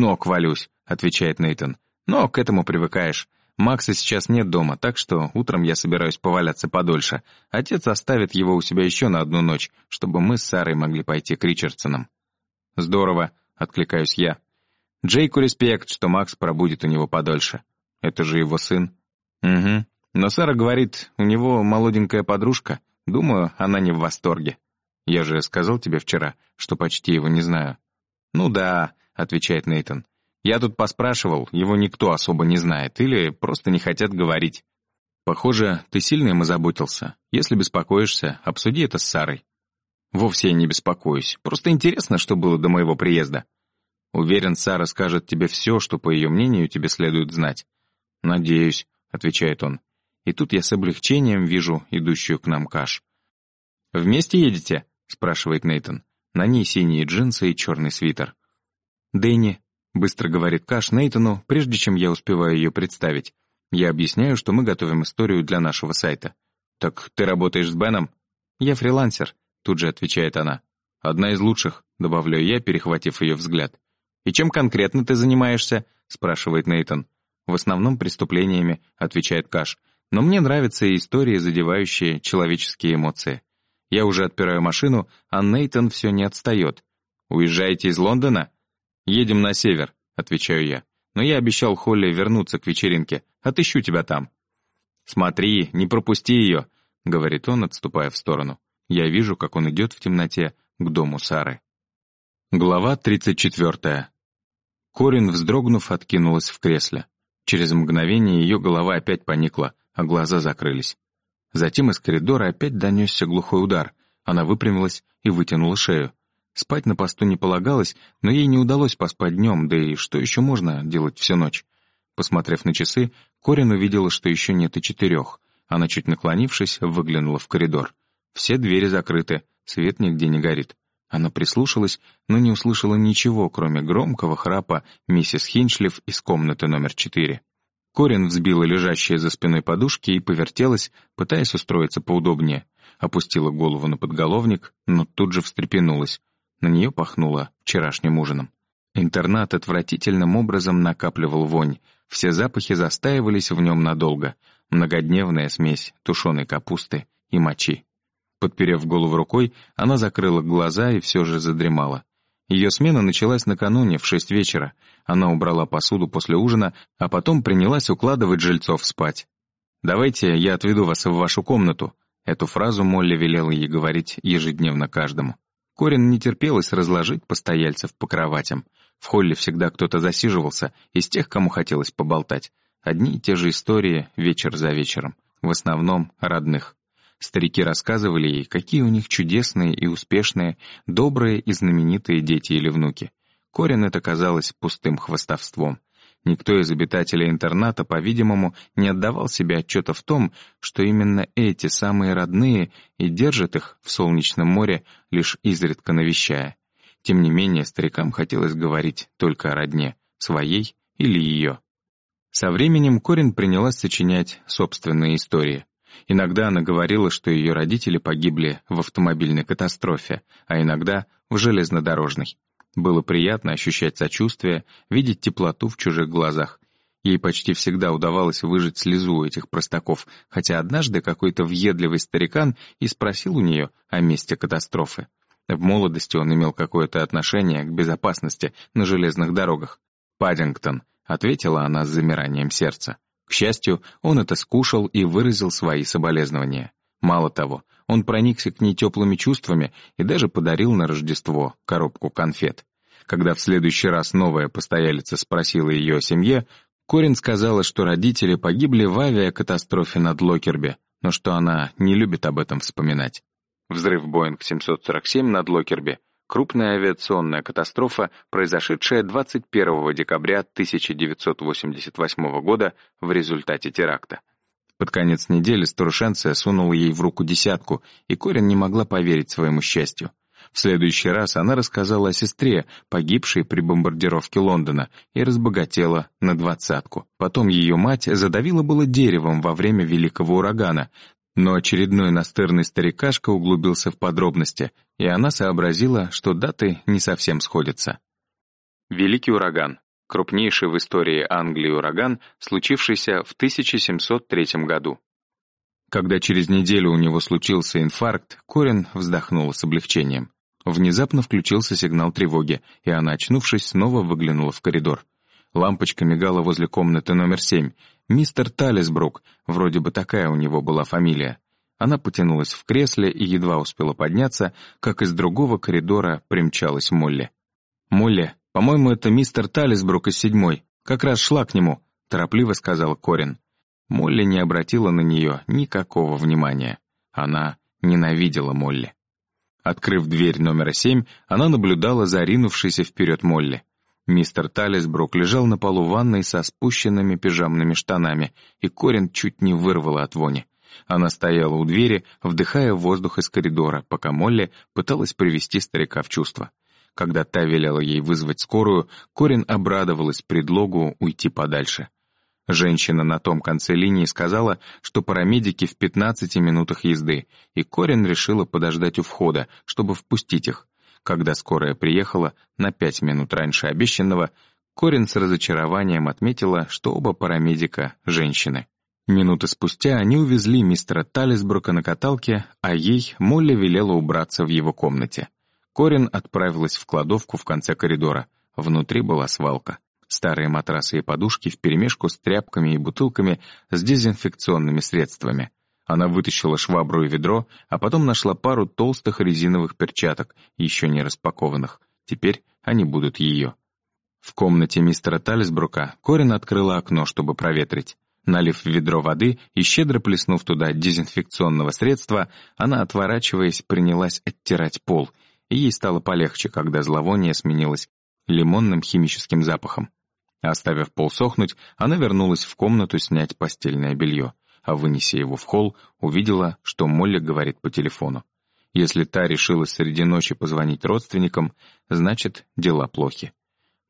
ног валюсь», — отвечает Нейтон. «Но к этому привыкаешь. Макса сейчас нет дома, так что утром я собираюсь поваляться подольше. Отец оставит его у себя еще на одну ночь, чтобы мы с Сарой могли пойти к Ричардсонам». «Здорово», — откликаюсь я. Джейку респект, что Макс пробудет у него подольше. Это же его сын. Угу. Но Сара говорит, у него молоденькая подружка. Думаю, она не в восторге. Я же сказал тебе вчера, что почти его не знаю. Ну да, отвечает Нейтон. Я тут поспрашивал, его никто особо не знает или просто не хотят говорить. Похоже, ты сильно им озаботился. Если беспокоишься, обсуди это с Сарой. Вовсе я не беспокоюсь. Просто интересно, что было до моего приезда. Уверен, Сара скажет тебе все, что, по ее мнению, тебе следует знать. «Надеюсь», — отвечает он. И тут я с облегчением вижу идущую к нам каш. «Вместе едете?» — спрашивает Нейтон. На ней синие джинсы и черный свитер. «Дэнни», — быстро говорит Каш Нейтону, прежде чем я успеваю ее представить. Я объясняю, что мы готовим историю для нашего сайта. «Так ты работаешь с Беном?» «Я фрилансер», — тут же отвечает она. «Одна из лучших», — добавляю я, перехватив ее взгляд. «И чем конкретно ты занимаешься?» — спрашивает Нейтон. «В основном преступлениями», — отвечает Каш. «Но мне нравятся истории, задевающие человеческие эмоции. Я уже отпираю машину, а Нейтон все не отстает. «Уезжаете из Лондона?» «Едем на север», — отвечаю я. «Но я обещал Холли вернуться к вечеринке. Отыщу тебя там». «Смотри, не пропусти ее», — говорит он, отступая в сторону. Я вижу, как он идет в темноте к дому Сары. Глава 34. Корин, вздрогнув, откинулась в кресле. Через мгновение ее голова опять поникла, а глаза закрылись. Затем из коридора опять донесся глухой удар. Она выпрямилась и вытянула шею. Спать на посту не полагалось, но ей не удалось поспать днем, да и что еще можно делать всю ночь? Посмотрев на часы, Корин увидела, что еще нет и четырех. Она, чуть наклонившись, выглянула в коридор. Все двери закрыты, свет нигде не горит. Она прислушалась, но не услышала ничего, кроме громкого храпа миссис Хинчлиф из комнаты номер четыре. Корин взбила лежащие за спиной подушки и повертелась, пытаясь устроиться поудобнее. Опустила голову на подголовник, но тут же встрепенулась. На нее пахнуло вчерашним ужином. Интернат отвратительным образом накапливал вонь. Все запахи застаивались в нем надолго. Многодневная смесь тушеной капусты и мочи. Подперев голову рукой, она закрыла глаза и все же задремала. Ее смена началась накануне, в шесть вечера. Она убрала посуду после ужина, а потом принялась укладывать жильцов спать. «Давайте я отведу вас в вашу комнату». Эту фразу Молли велела ей говорить ежедневно каждому. Корин не терпелось разложить постояльцев по кроватям. В холле всегда кто-то засиживался, из тех, кому хотелось поболтать. Одни и те же истории вечер за вечером. В основном родных. Старики рассказывали ей, какие у них чудесные и успешные, добрые и знаменитые дети или внуки. Корин это казалось пустым хвастовством. Никто из обитателей интерната, по-видимому, не отдавал себе отчета в том, что именно эти самые родные и держат их в солнечном море, лишь изредка навещая. Тем не менее, старикам хотелось говорить только о родне, своей или ее. Со временем Корин принялась сочинять собственные истории. Иногда она говорила, что ее родители погибли в автомобильной катастрофе, а иногда в железнодорожной. Было приятно ощущать сочувствие, видеть теплоту в чужих глазах. Ей почти всегда удавалось выжать слезу у этих простаков, хотя однажды какой-то въедливый старикан и спросил у нее о месте катастрофы. В молодости он имел какое-то отношение к безопасности на железных дорогах. «Паддингтон», — ответила она с замиранием сердца. К счастью, он это скушал и выразил свои соболезнования. Мало того, он проникся к ней теплыми чувствами и даже подарил на Рождество коробку конфет. Когда в следующий раз новая постоялица спросила ее о семье, Корин сказала, что родители погибли в авиакатастрофе над Локерби, но что она не любит об этом вспоминать. Взрыв Боинг 747 над Локерби крупная авиационная катастрофа, произошедшая 21 декабря 1988 года в результате теракта. Под конец недели старушенция сунула ей в руку десятку, и Корин не могла поверить своему счастью. В следующий раз она рассказала о сестре, погибшей при бомбардировке Лондона, и разбогатела на двадцатку. Потом ее мать задавила было деревом во время великого урагана, но очередной настырный старикашка углубился в подробности, и она сообразила, что даты не совсем сходятся. Великий ураган крупнейший в истории Англии ураган, случившийся в 1703 году. Когда через неделю у него случился инфаркт, Корин вздохнула с облегчением. Внезапно включился сигнал тревоги, и она, очнувшись, снова выглянула в коридор. Лампочка мигала возле комнаты номер семь. Мистер Талисбрук, вроде бы такая у него была фамилия. Она потянулась в кресле и едва успела подняться, как из другого коридора примчалась Молли. «Молли, по-моему, это мистер Талисбрук из седьмой. Как раз шла к нему», — торопливо сказал Корин. Молли не обратила на нее никакого внимания. Она ненавидела Молли. Открыв дверь номера семь, она наблюдала за ринувшейся вперед Молли. Мистер Талисбрук лежал на полу ванной со спущенными пижамными штанами, и Корин чуть не вырвала от вони. Она стояла у двери, вдыхая воздух из коридора, пока Молли пыталась привести старика в чувство. Когда та велела ей вызвать скорую, Корин обрадовалась предлогу уйти подальше. Женщина на том конце линии сказала, что парамедики в 15 минутах езды, и Корин решила подождать у входа, чтобы впустить их. Когда скорая приехала на пять минут раньше обещанного, Корин с разочарованием отметила, что оба парамедика — женщины. Минуты спустя они увезли мистера Талисбрука на каталке, а ей Молли велела убраться в его комнате. Корин отправилась в кладовку в конце коридора. Внутри была свалка. Старые матрасы и подушки вперемешку с тряпками и бутылками с дезинфекционными средствами. Она вытащила швабру и ведро, а потом нашла пару толстых резиновых перчаток, еще не распакованных. Теперь они будут ее. В комнате мистера Талисбрука Корин открыла окно, чтобы проветрить. Налив в ведро воды и щедро плеснув туда дезинфекционного средства, она, отворачиваясь, принялась оттирать пол, ей стало полегче, когда зловоние сменилось лимонным химическим запахом. Оставив пол сохнуть, она вернулась в комнату снять постельное белье, а вынеся его в холл, увидела, что Молли говорит по телефону. Если та решила среди ночи позвонить родственникам, значит, дела плохи.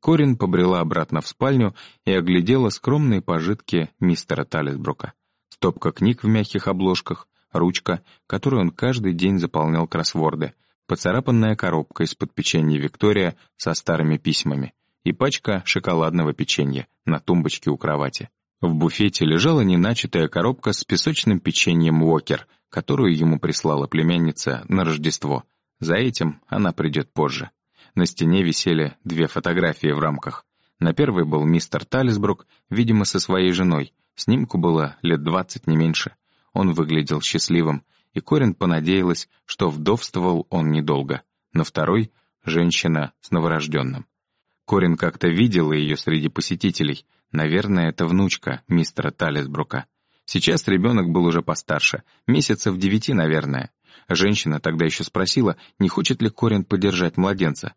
Корин побрела обратно в спальню и оглядела скромные пожитки мистера Талисбрука. Стопка книг в мягких обложках, ручка, которой он каждый день заполнял кроссворды, поцарапанная коробка из-под печенья Виктория со старыми письмами и пачка шоколадного печенья на тумбочке у кровати. В буфете лежала неначатая коробка с песочным печеньем Уокер, которую ему прислала племянница на Рождество. За этим она придет позже. На стене висели две фотографии в рамках. На первой был мистер Талисбрук, видимо, со своей женой. Снимку было лет двадцать, не меньше. Он выглядел счастливым, и Корин понадеялась, что вдовствовал он недолго. На второй — женщина с новорожденным. Корин как-то видела ее среди посетителей. Наверное, это внучка мистера Талисбрука. Сейчас ребенок был уже постарше, месяцев девяти, наверное. Женщина тогда еще спросила, не хочет ли Корин подержать младенца.